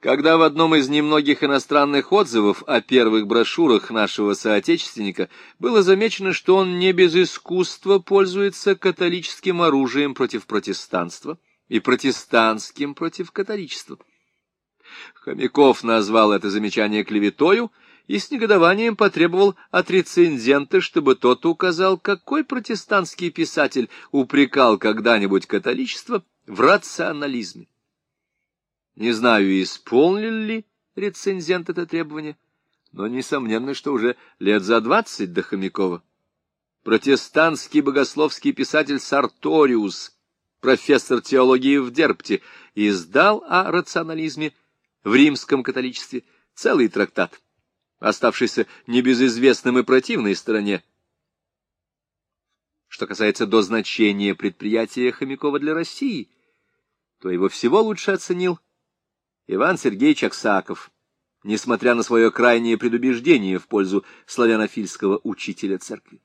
Когда в одном из немногих иностранных отзывов о первых брошюрах нашего соотечественника было замечено, что он не без искусства пользуется католическим оружием против протестанства и протестантским против католичества. Хомяков назвал это замечание клеветою и с негодованием потребовал от рецензента, чтобы тот указал, какой протестантский писатель упрекал когда-нибудь католичество в рационализме. Не знаю, исполнил ли рецензент это требование, но несомненно, что уже лет за двадцать до Хомякова. Протестантский богословский писатель Сарториус, профессор теологии в Дерпте, издал о рационализме в римском католичестве целый трактат, оставшийся небезызвестным и противной стороне. Что касается до значения предприятия Хомякова для России, то его всего лучше оценил Иван Сергеевич Аксаков, несмотря на свое крайнее предубеждение в пользу славянофильского учителя церкви.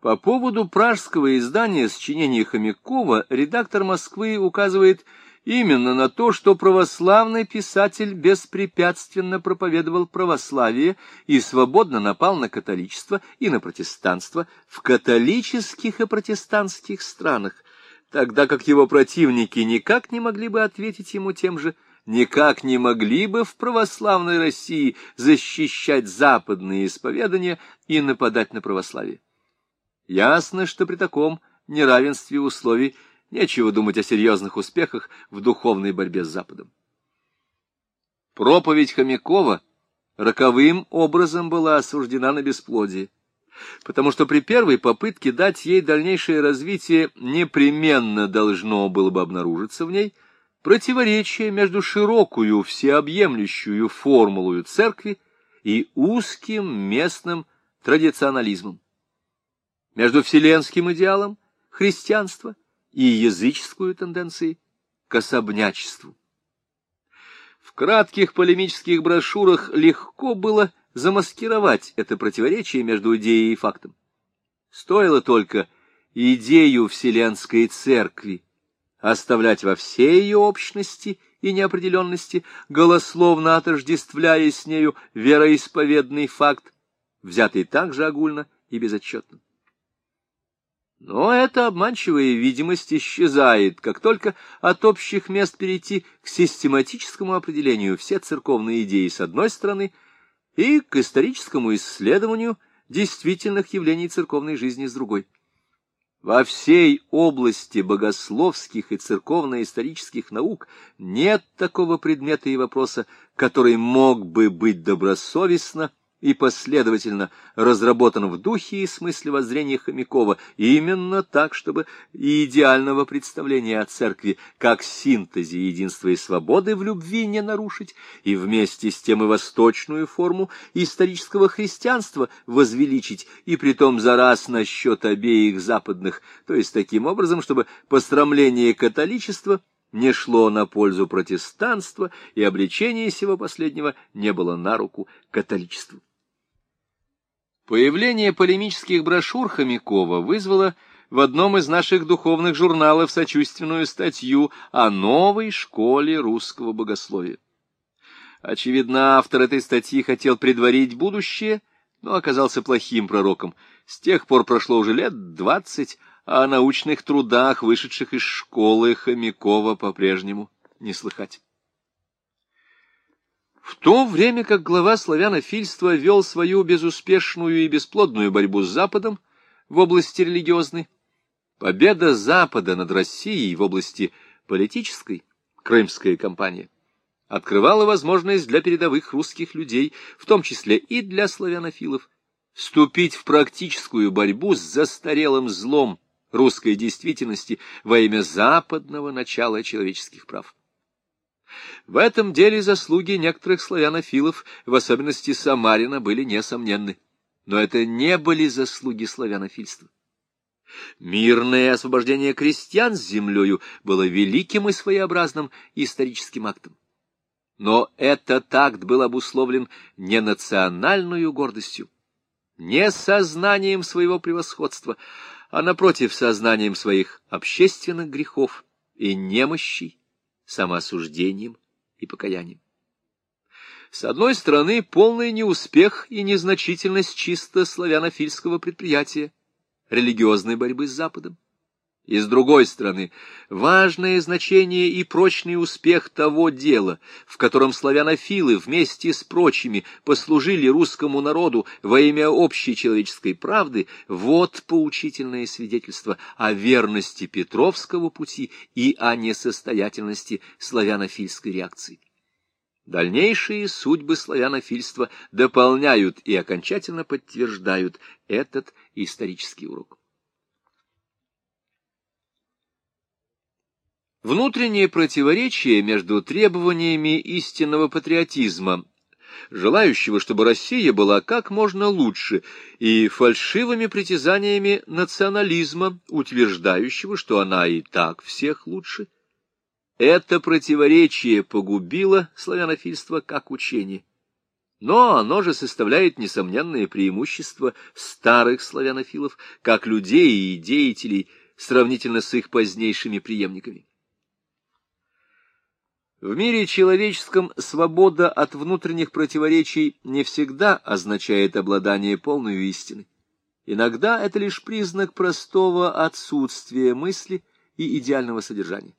По поводу пражского издания сочинений Хомякова редактор Москвы указывает именно на то, что православный писатель беспрепятственно проповедовал православие и свободно напал на католичество и на протестанство в католических и протестантских странах, тогда как его противники никак не могли бы ответить ему тем же – никак не могли бы в православной России защищать западные исповедания и нападать на православие. Ясно, что при таком неравенстве условий нечего думать о серьезных успехах в духовной борьбе с Западом. Проповедь Хомякова роковым образом была осуждена на бесплодие, потому что при первой попытке дать ей дальнейшее развитие непременно должно было бы обнаружиться в ней – противоречие между широкую всеобъемлющую формулою церкви и узким местным традиционализмом, между вселенским идеалом христианства и языческую тенденцией к особнячеству. В кратких полемических брошюрах легко было замаскировать это противоречие между идеей и фактом. Стоило только идею Вселенской Церкви оставлять во всей ее общности и неопределенности, голословно отождествляя с нею вероисповедный факт, взятый также огульно и безотчетно. Но эта обманчивая видимость исчезает, как только от общих мест перейти к систематическому определению все церковные идеи с одной стороны и к историческому исследованию действительных явлений церковной жизни с другой. Во всей области богословских и церковно-исторических наук нет такого предмета и вопроса, который мог бы быть добросовестно и последовательно разработан в духе и смысле воззрения Хомякова именно так, чтобы и идеального представления о церкви как синтезе единства и свободы в любви не нарушить, и вместе с тем и восточную форму исторического христианства возвеличить, и притом за раз насчет обеих западных, то есть таким образом, чтобы пострамление католичества не шло на пользу протестанства, и обличение сего последнего не было на руку католичеству. Появление полемических брошюр Хомякова вызвало в одном из наших духовных журналов сочувственную статью о новой школе русского богословия. Очевидно, автор этой статьи хотел предварить будущее, но оказался плохим пророком. С тех пор прошло уже лет двадцать, а о научных трудах, вышедших из школы Хомякова, по-прежнему не слыхать. В то время как глава славянофильства вел свою безуспешную и бесплодную борьбу с Западом в области религиозной, победа Запада над Россией в области политической, крымская кампания, открывала возможность для передовых русских людей, в том числе и для славянофилов, вступить в практическую борьбу с застарелым злом русской действительности во имя западного начала человеческих прав. В этом деле заслуги некоторых славянофилов, в особенности Самарина, были несомненны. Но это не были заслуги славянофильства. Мирное освобождение крестьян с землею было великим и своеобразным историческим актом. Но этот акт был обусловлен не национальную гордостью, не сознанием своего превосходства, а, напротив, сознанием своих общественных грехов и немощей, самоосуждением и покаянием. С одной стороны, полный неуспех и незначительность чисто славянофильского предприятия, религиозной борьбы с Западом. И с другой стороны, важное значение и прочный успех того дела, в котором славянофилы вместе с прочими послужили русскому народу во имя общей человеческой правды, вот поучительное свидетельство о верности Петровского пути и о несостоятельности славянофильской реакции. Дальнейшие судьбы славянофильства дополняют и окончательно подтверждают этот исторический урок. Внутреннее противоречие между требованиями истинного патриотизма, желающего, чтобы Россия была как можно лучше, и фальшивыми притязаниями национализма, утверждающего, что она и так всех лучше, это противоречие погубило славянофильство как учение. Но оно же составляет несомненное преимущество старых славянофилов, как людей и деятелей, сравнительно с их позднейшими преемниками. В мире человеческом свобода от внутренних противоречий не всегда означает обладание полной истиной. Иногда это лишь признак простого отсутствия мысли и идеального содержания.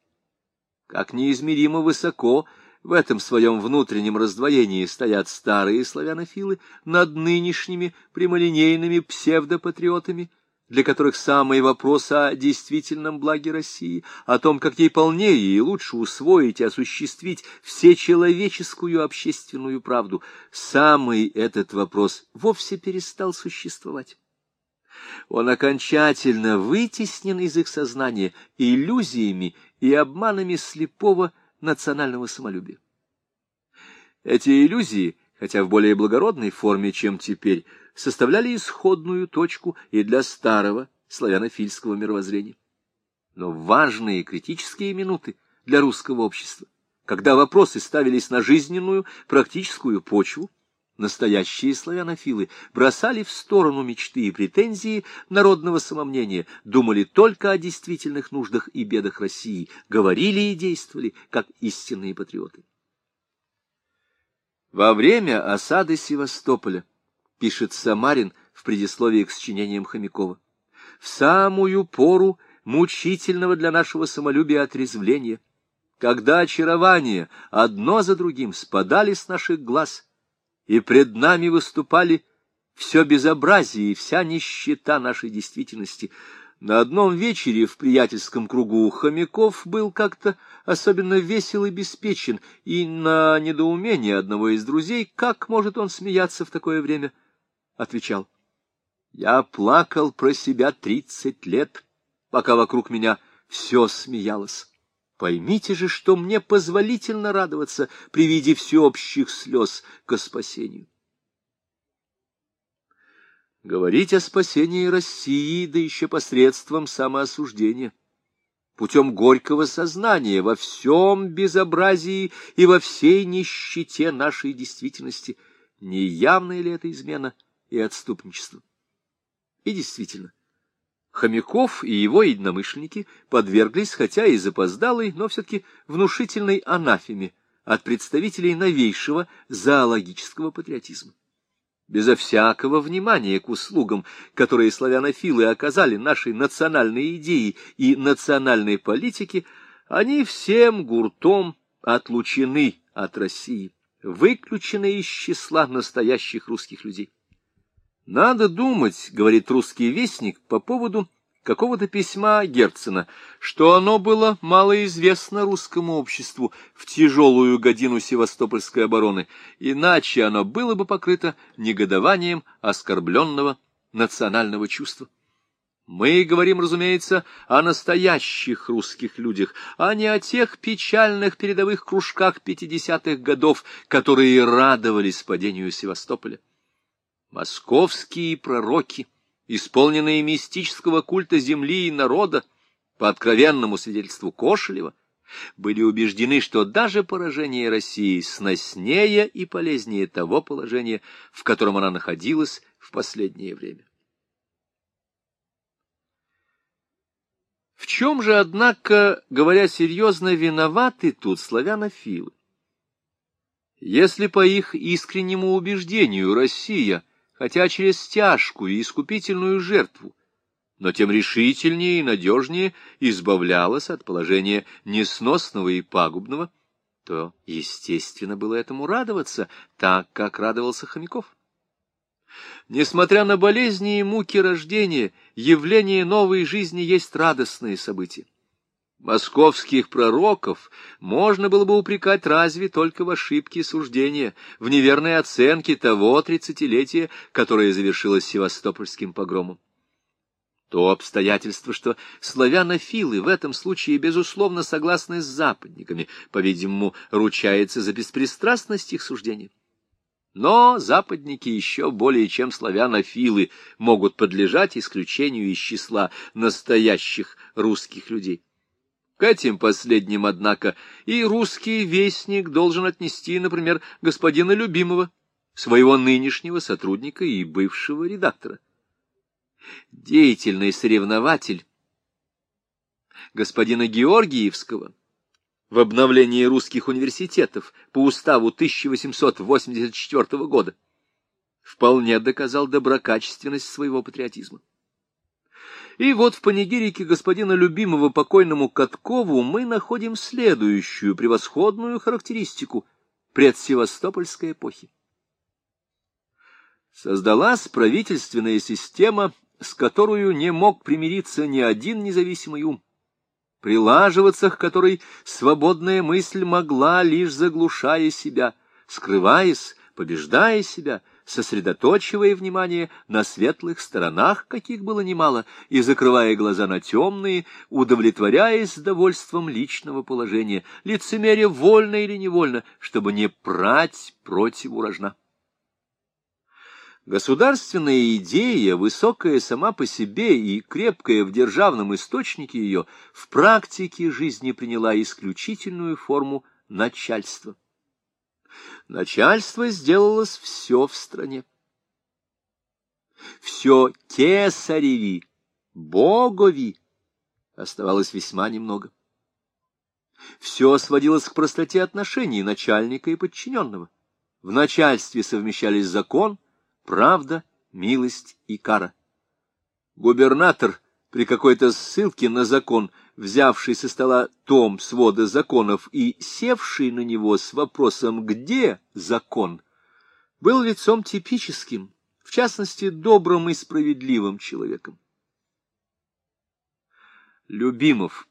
Как неизмеримо высоко в этом своем внутреннем раздвоении стоят старые славянофилы над нынешними прямолинейными псевдопатриотами – для которых самый вопрос о действительном благе России, о том, как ей полнее и лучше усвоить и осуществить всечеловеческую общественную правду, самый этот вопрос вовсе перестал существовать. Он окончательно вытеснен из их сознания иллюзиями и обманами слепого национального самолюбия. Эти иллюзии, хотя в более благородной форме, чем теперь, составляли исходную точку и для старого славянофильского мировоззрения. Но важные критические минуты для русского общества, когда вопросы ставились на жизненную, практическую почву, настоящие славянофилы бросали в сторону мечты и претензии народного самомнения, думали только о действительных нуждах и бедах России, говорили и действовали, как истинные патриоты. Во время осады Севастополя пишет Самарин в предисловии к сочинениям Хомякова. В самую пору мучительного для нашего самолюбия отрезвления, когда очарования одно за другим спадали с наших глаз, и пред нами выступали все безобразие и вся нищета нашей действительности, на одном вечере в приятельском кругу Хомяков был как-то особенно весел и беспечен, и на недоумение одного из друзей, как может он смеяться в такое время, — отвечал. Я плакал про себя тридцать лет, пока вокруг меня все смеялось. Поймите же, что мне позволительно радоваться при виде всеобщих слез к спасению. Говорить о спасении России, да еще посредством самоосуждения, путем горького сознания во всем безобразии и во всей нищете нашей действительности, не явная ли это измена — и отступничеством. И действительно, Хомяков и его единомышленники подверглись, хотя и запоздалой, но все-таки внушительной анафеме от представителей новейшего зоологического патриотизма. Безо всякого внимания к услугам, которые славянофилы оказали нашей национальной идее и национальной политике, они всем гуртом отлучены от России, выключены из числа настоящих русских людей. Надо думать, говорит русский вестник по поводу какого-то письма Герцена, что оно было малоизвестно русскому обществу в тяжелую годину севастопольской обороны, иначе оно было бы покрыто негодованием оскорбленного национального чувства. Мы говорим, разумеется, о настоящих русских людях, а не о тех печальных передовых кружках пятидесятых годов, которые радовались падению Севастополя. Московские пророки, исполненные мистического культа земли и народа, по откровенному свидетельству Кошелева, были убеждены, что даже поражение России сноснее и полезнее того положения, в котором она находилась в последнее время. В чем же, однако, говоря серьезно, виноваты тут славянофилы? Если по их искреннему убеждению Россия, хотя через тяжкую и искупительную жертву, но тем решительнее и надежнее избавлялась от положения несносного и пагубного, то, естественно, было этому радоваться, так, как радовался Хомяков. Несмотря на болезни и муки рождения, явление новой жизни есть радостные события. Московских пророков можно было бы упрекать разве только в ошибке суждения, в неверной оценке того тридцатилетия, которое завершилось Севастопольским погромом. То обстоятельство, что славянофилы в этом случае, безусловно, согласны с западниками, по-видимому, ручается за беспристрастность их суждения. Но западники еще более чем славянофилы могут подлежать исключению из числа настоящих русских людей. К этим последним, однако, и русский вестник должен отнести, например, господина Любимого, своего нынешнего сотрудника и бывшего редактора. Деятельный соревнователь господина Георгиевского в обновлении русских университетов по уставу 1884 года вполне доказал доброкачественность своего патриотизма. И вот в панигирике господина любимого покойному Каткову мы находим следующую превосходную характеристику предсевастопольской эпохи. Создалась правительственная система, с которой не мог примириться ни один независимый ум прилаживаться к которой свободная мысль могла, лишь заглушая себя, скрываясь, побеждая себя, сосредоточивая внимание на светлых сторонах, каких было немало, и закрывая глаза на темные, удовлетворяясь довольством личного положения, лицемерие вольно или невольно, чтобы не прать против урожна. Государственная идея, высокая сама по себе и крепкая в державном источнике ее, в практике жизни приняла исключительную форму начальства. Начальство сделалось все в стране. Все кесареви, богови оставалось весьма немного. Все сводилось к простоте отношений начальника и подчиненного. В начальстве совмещались закон, правда, милость и кара. Губернатор при какой-то ссылке на закон, взявший со стола том свода законов и севший на него с вопросом «Где закон?», был лицом типическим, в частности, добрым и справедливым человеком. Любимов,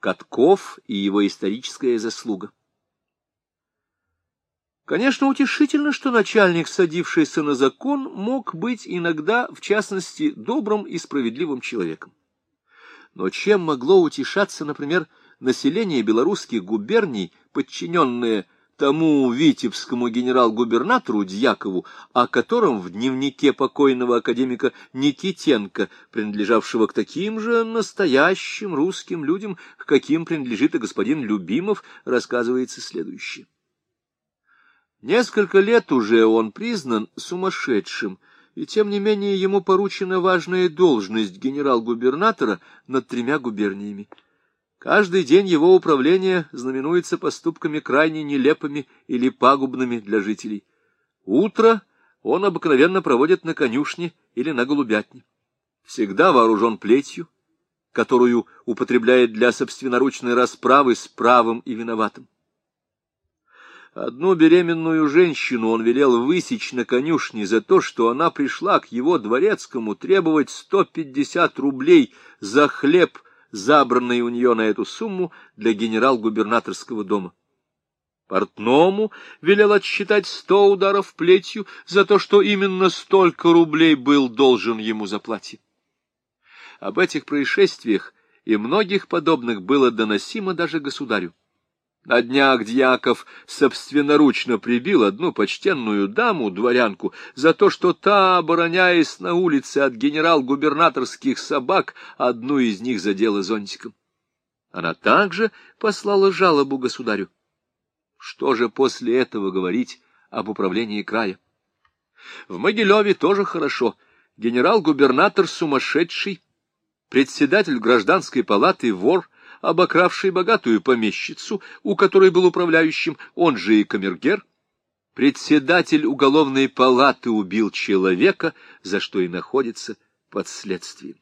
Катков и его историческая заслуга. Конечно, утешительно, что начальник, садившийся на закон, мог быть иногда, в частности, добрым и справедливым человеком. Но чем могло утешаться, например, население белорусских губерний, подчиненное тому витебскому генерал-губернатору Дьякову, о котором в дневнике покойного академика Никитенко, принадлежавшего к таким же настоящим русским людям, к каким принадлежит и господин Любимов, рассказывается следующее. Несколько лет уже он признан сумасшедшим, и тем не менее ему поручена важная должность генерал-губернатора над тремя губерниями. Каждый день его управление знаменуется поступками крайне нелепыми или пагубными для жителей. Утро он обыкновенно проводит на конюшне или на голубятне. Всегда вооружен плетью, которую употребляет для собственноручной расправы с правым и виноватым. Одну беременную женщину он велел высечь на конюшне за то, что она пришла к его дворецкому требовать сто пятьдесят рублей за хлеб, забранный у нее на эту сумму для генерал-губернаторского дома. Портному велел отсчитать сто ударов плетью за то, что именно столько рублей был должен ему за платье. Об этих происшествиях и многих подобных было доносимо даже государю. На днях Дьяков собственноручно прибил одну почтенную даму, дворянку, за то, что та, обороняясь на улице от генерал-губернаторских собак, одну из них задела зонтиком. Она также послала жалобу государю. Что же после этого говорить об управлении края? В Могилеве тоже хорошо. Генерал-губернатор сумасшедший, председатель гражданской палаты вор — обокравший богатую помещицу, у которой был управляющим, он же и камергер. Председатель уголовной палаты убил человека, за что и находится под следствием.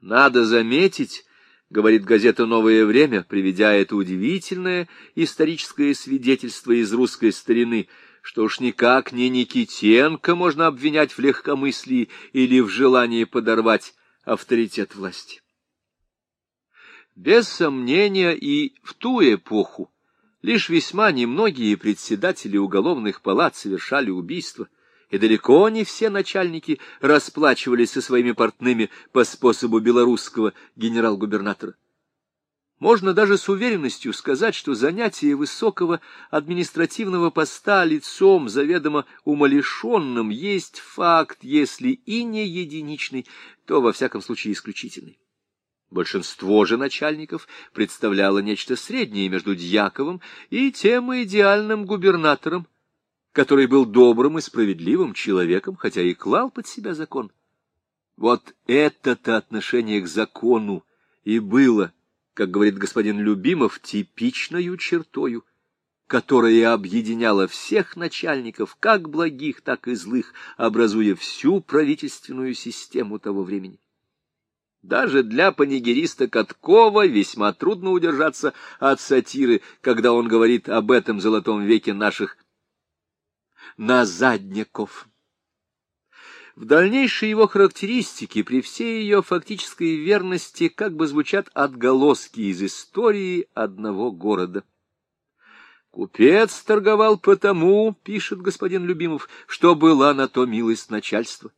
Надо заметить, — говорит газета «Новое время», приведя это удивительное историческое свидетельство из русской старины, что уж никак не Никитенко можно обвинять в легкомыслии или в желании подорвать авторитет власти. Без сомнения и в ту эпоху лишь весьма немногие председатели уголовных палат совершали убийства, и далеко не все начальники расплачивались со своими портными по способу белорусского генерал-губернатора. Можно даже с уверенностью сказать, что занятие высокого административного поста лицом заведомо умалишенным есть факт, если и не единичный, то во всяком случае исключительный. Большинство же начальников представляло нечто среднее между Дьяковым и тем идеальным губернатором, который был добрым и справедливым человеком, хотя и клал под себя закон. Вот это-то отношение к закону и было, как говорит господин Любимов, типичною чертою, которая объединяла всех начальников, как благих, так и злых, образуя всю правительственную систему того времени. Даже для панигериста Каткова весьма трудно удержаться от сатиры, когда он говорит об этом золотом веке наших назадников. В дальнейшей его характеристике, при всей ее фактической верности, как бы звучат отголоски из истории одного города. «Купец торговал потому, — пишет господин Любимов, — что была на то милость начальства.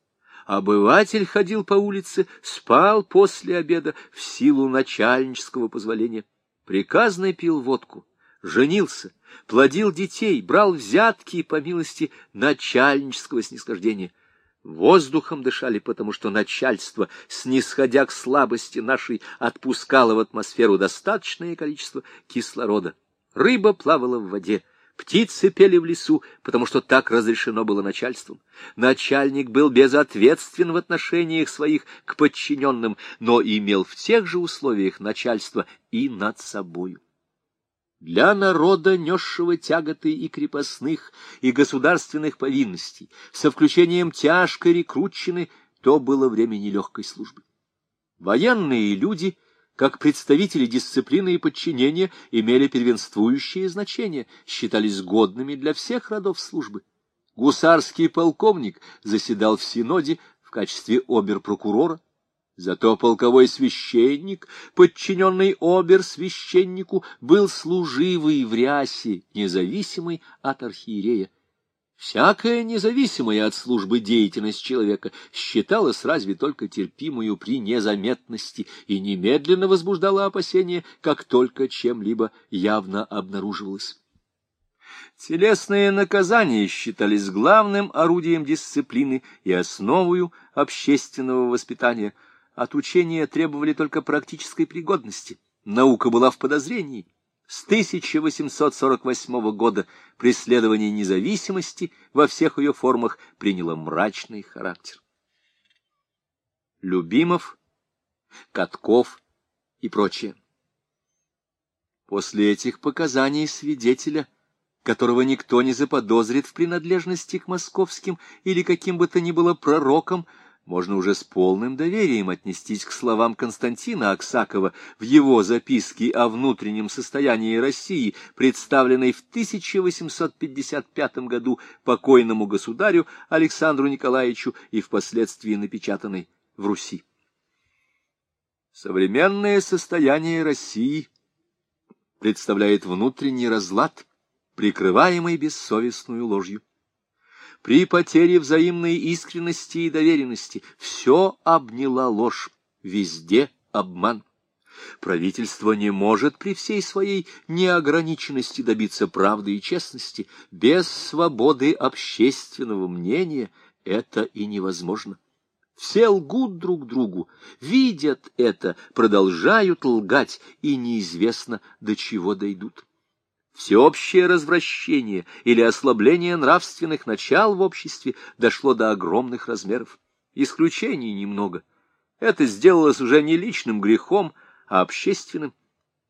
Обыватель ходил по улице, спал после обеда в силу начальнического позволения. Приказный пил водку, женился, плодил детей, брал взятки по милости начальнического снисхождения. Воздухом дышали, потому что начальство, снисходя к слабости нашей, отпускало в атмосферу достаточное количество кислорода. Рыба плавала в воде, птицы пели в лесу, потому что так разрешено было начальством. Начальник был безответствен в отношениях своих к подчиненным, но имел в тех же условиях начальство и над собою для народа, несшего тяготы и крепостных, и государственных повинностей, со включением тяжкой рекрутчины, то было время нелегкой службы. Военные люди, как представители дисциплины и подчинения, имели первенствующее значение, считались годными для всех родов службы. Гусарский полковник заседал в Синоде в качестве обер-прокурора, Зато полковой священник, подчиненный обер-священнику, был служивый в рясе, независимый от архиерея. Всякая независимая от службы деятельность человека считалась разве только терпимую при незаметности и немедленно возбуждала опасения, как только чем-либо явно обнаруживалось. Телесные наказания считались главным орудием дисциплины и основою общественного воспитания – от учения требовали только практической пригодности. Наука была в подозрении. С 1848 года преследование независимости во всех ее формах приняло мрачный характер. Любимов, Катков и прочее. После этих показаний свидетеля, которого никто не заподозрит в принадлежности к московским или каким бы то ни было пророкам, можно уже с полным доверием отнестись к словам Константина Аксакова в его записке о внутреннем состоянии России, представленной в 1855 году покойному государю Александру Николаевичу и впоследствии напечатанной в Руси. Современное состояние России представляет внутренний разлад, прикрываемый бессовестную ложью при потере взаимной искренности и доверенности все обняла ложь, везде обман. Правительство не может при всей своей неограниченности добиться правды и честности. Без свободы общественного мнения это и невозможно. Все лгут друг другу, видят это, продолжают лгать, и неизвестно, до чего дойдут. Всеобщее развращение или ослабление нравственных начал в обществе дошло до огромных размеров. Исключений немного. Это сделалось уже не личным грехом, а общественным.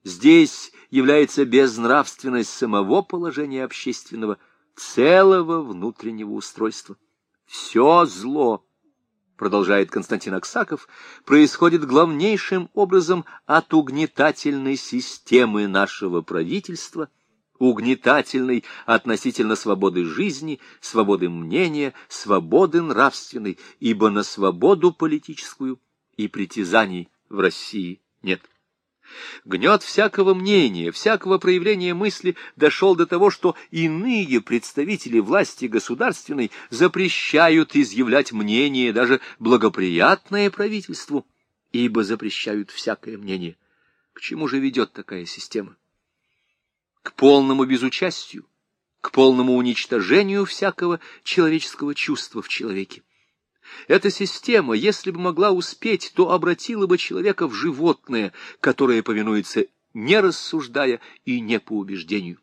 Здесь является безнравственность самого положения общественного, целого внутреннего устройства. Все зло, продолжает Константин Аксаков, происходит главнейшим образом от угнетательной системы нашего правительства – угнетательной относительно свободы жизни, свободы мнения, свободы нравственной, ибо на свободу политическую и притязаний в России нет. Гнет всякого мнения, всякого проявления мысли дошел до того, что иные представители власти государственной запрещают изъявлять мнение, даже благоприятное правительству, ибо запрещают всякое мнение. К чему же ведет такая система? К полному безучастию, к полному уничтожению всякого человеческого чувства в человеке. Эта система, если бы могла успеть, то обратила бы человека в животное, которое повинуется не рассуждая и не по убеждению.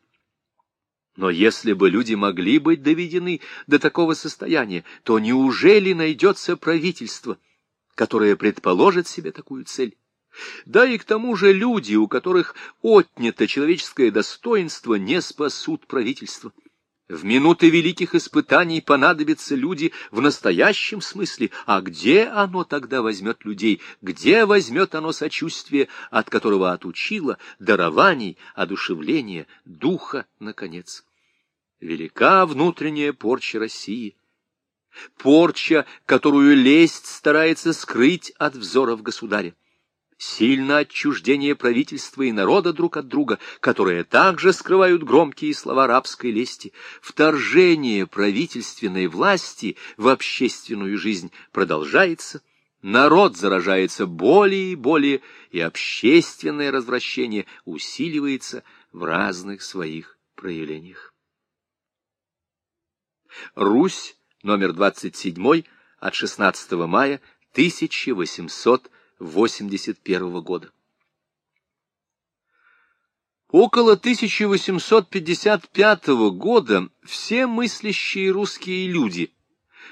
Но если бы люди могли быть доведены до такого состояния, то неужели найдется правительство, которое предположит себе такую цель? Да и к тому же люди, у которых отнято человеческое достоинство, не спасут правительство. В минуты великих испытаний понадобятся люди в настоящем смысле, а где оно тогда возьмет людей, где возьмет оно сочувствие, от которого отучило, дарований, одушевления, духа, наконец. Велика внутренняя порча России, порча, которую лесть старается скрыть от взоров государя сильно отчуждение правительства и народа друг от друга, которые также скрывают громкие слова рабской лести, вторжение правительственной власти в общественную жизнь продолжается, народ заражается более и более, и общественное развращение усиливается в разных своих проявлениях. Русь, номер 27, от 16 мая 1800 81 года. Около 1855 года все мыслящие русские люди,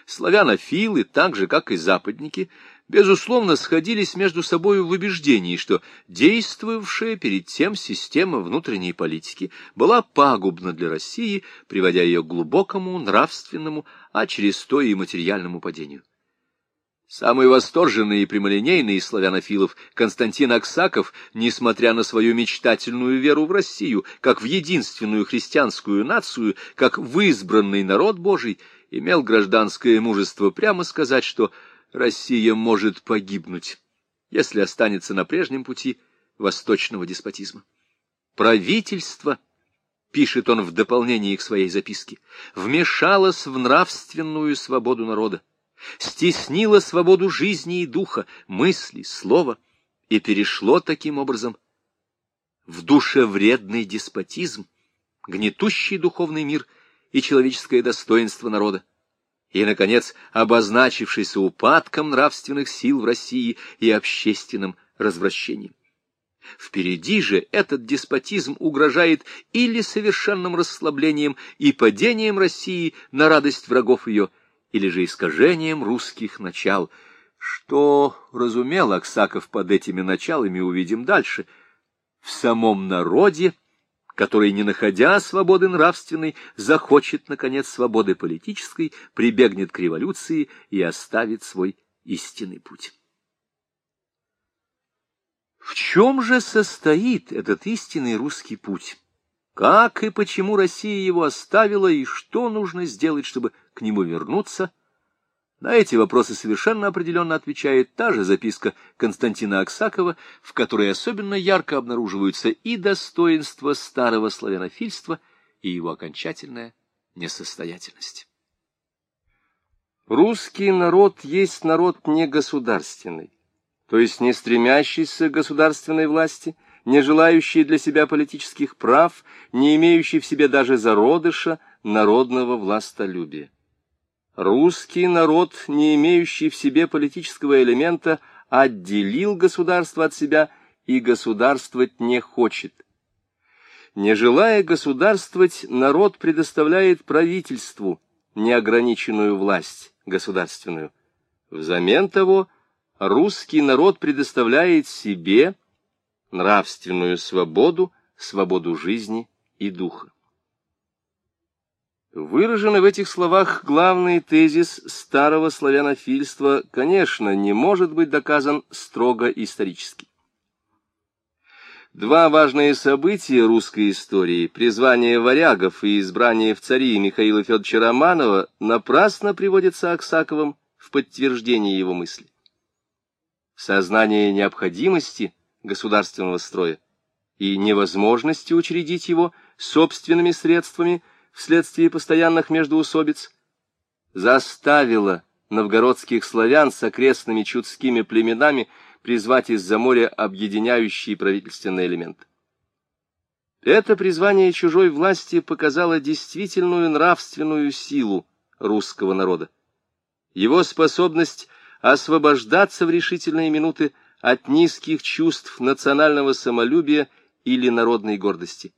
славянофилы, так же, как и западники, безусловно, сходились между собой в убеждении, что действовавшая перед тем система внутренней политики была пагубна для России, приводя ее к глубокому нравственному, а через то и материальному падению. Самый восторженный и прямолинейный из славянофилов Константин Аксаков, несмотря на свою мечтательную веру в Россию, как в единственную христианскую нацию, как в избранный народ Божий, имел гражданское мужество прямо сказать, что Россия может погибнуть, если останется на прежнем пути восточного деспотизма. Правительство, пишет он в дополнении к своей записке, вмешалось в нравственную свободу народа стеснило свободу жизни и духа, мысли, слова и перешло таким образом в душевредный деспотизм, гнетущий духовный мир и человеческое достоинство народа, и, наконец, обозначившийся упадком нравственных сил в России и общественным развращением. Впереди же этот деспотизм угрожает или совершенным расслаблением и падением России на радость врагов ее, или же искажением русских начал. Что разумел Аксаков под этими началами, увидим дальше. В самом народе, который, не находя свободы нравственной, захочет, наконец, свободы политической, прибегнет к революции и оставит свой истинный путь. В чем же состоит этот истинный русский путь? Как и почему Россия его оставила, и что нужно сделать, чтобы к нему вернуться? На эти вопросы совершенно определенно отвечает та же записка Константина Аксакова, в которой особенно ярко обнаруживаются и достоинства старого славянофильства, и его окончательная несостоятельность. Русский народ есть народ не государственный, то есть не стремящийся к государственной власти, не желающий для себя политических прав, не имеющий в себе даже зародыша народного властолюбия. Русский народ, не имеющий в себе политического элемента, отделил государство от себя и государствовать не хочет. Не желая государствовать, народ предоставляет правительству неограниченную власть государственную. Взамен того, русский народ предоставляет себе нравственную свободу, свободу жизни и духа. Выраженный в этих словах главный тезис старого славянофильства, конечно, не может быть доказан строго исторически. Два важные события русской истории, призвание варягов и избрание в цари Михаила Федоровича Романова, напрасно приводятся Аксаковым в подтверждение его мысли. Сознание необходимости государственного строя и невозможности учредить его собственными средствами – вследствие постоянных междоусобиц, заставила новгородских славян с окрестными чудскими племенами призвать из-за моря объединяющий правительственный элемент. Это призвание чужой власти показало действительную нравственную силу русского народа. Его способность освобождаться в решительные минуты от низких чувств национального самолюбия или народной гордости.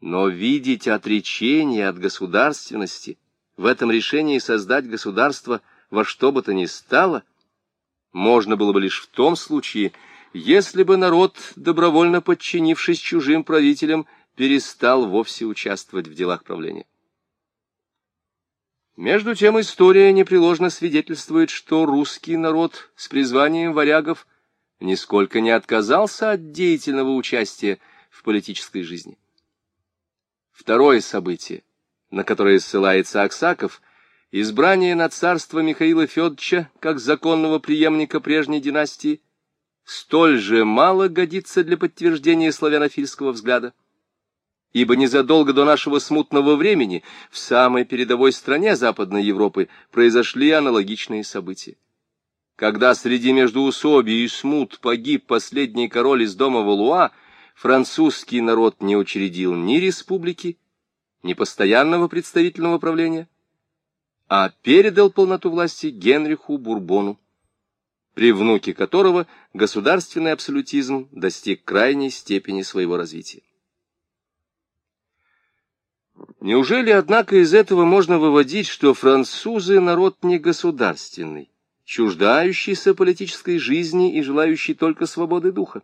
Но видеть отречение от государственности в этом решении создать государство во что бы то ни стало, можно было бы лишь в том случае, если бы народ, добровольно подчинившись чужим правителям, перестал вовсе участвовать в делах правления. Между тем история непреложно свидетельствует, что русский народ с призванием варягов нисколько не отказался от деятельного участия в политической жизни. Второе событие, на которое ссылается Аксаков, избрание на царство Михаила Федоровича как законного преемника прежней династии, столь же мало годится для подтверждения славянофильского взгляда. Ибо незадолго до нашего смутного времени в самой передовой стране Западной Европы произошли аналогичные события. Когда среди междоусобий и смут погиб последний король из дома Валуа, французский народ не учредил ни республики, ни постоянного представительного правления, а передал полноту власти Генриху Бурбону, при внуке которого государственный абсолютизм достиг крайней степени своего развития. Неужели, однако, из этого можно выводить, что французы народ не государственный, чуждающийся политической жизни и желающий только свободы духа?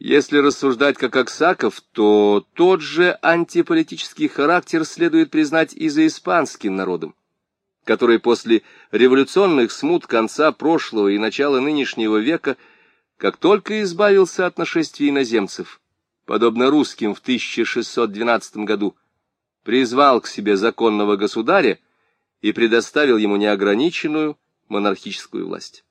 Если рассуждать как Аксаков, то тот же антиполитический характер следует признать и за испанским народом, который после революционных смут конца прошлого и начала нынешнего века, как только избавился от нашествия иноземцев, подобно русским в 1612 году, призвал к себе законного государя и предоставил ему неограниченную монархическую власть.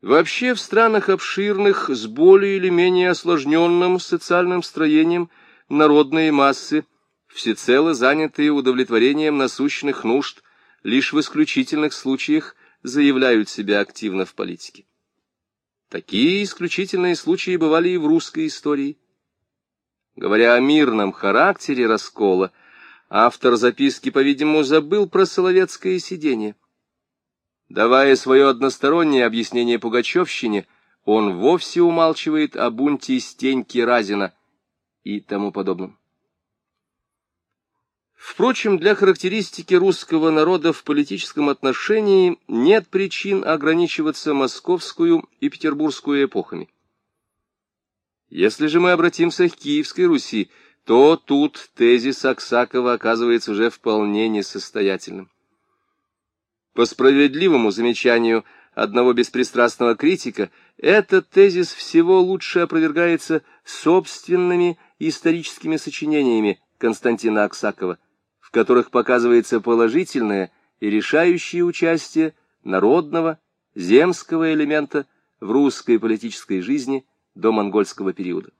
Вообще в странах обширных, с более или менее осложненным социальным строением, народные массы, всецело занятые удовлетворением насущных нужд, лишь в исключительных случаях заявляют себя активно в политике. Такие исключительные случаи бывали и в русской истории. Говоря о мирном характере раскола, автор записки, по-видимому, забыл про соловецкое сидение. Давая свое одностороннее объяснение Пугачевщине, он вовсе умалчивает о бунте Стеньки Разина и тому подобном. Впрочем, для характеристики русского народа в политическом отношении нет причин ограничиваться московскую и петербургскую эпохами. Если же мы обратимся к Киевской Руси, то тут тезис Аксакова оказывается уже вполне несостоятельным. По справедливому замечанию одного беспристрастного критика, этот тезис всего лучше опровергается собственными историческими сочинениями Константина Аксакова, в которых показывается положительное и решающее участие народного, земского элемента в русской политической жизни до монгольского периода.